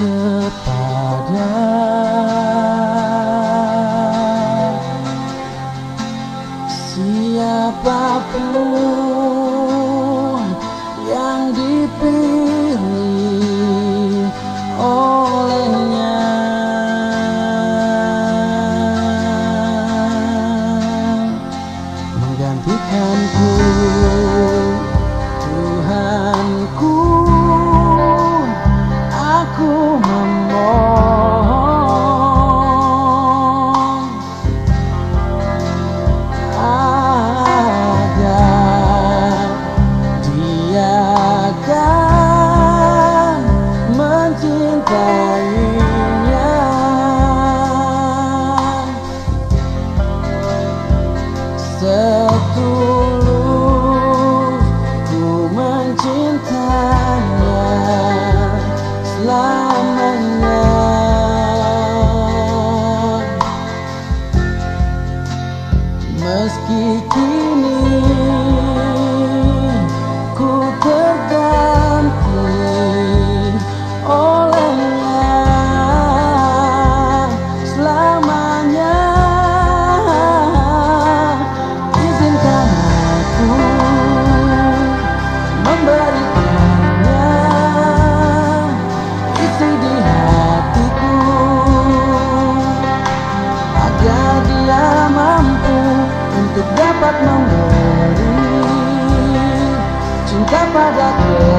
kepada siapa pun yang dipilih olehnya menggantikanku. meski kita untuk dapat memberi cinta padaku.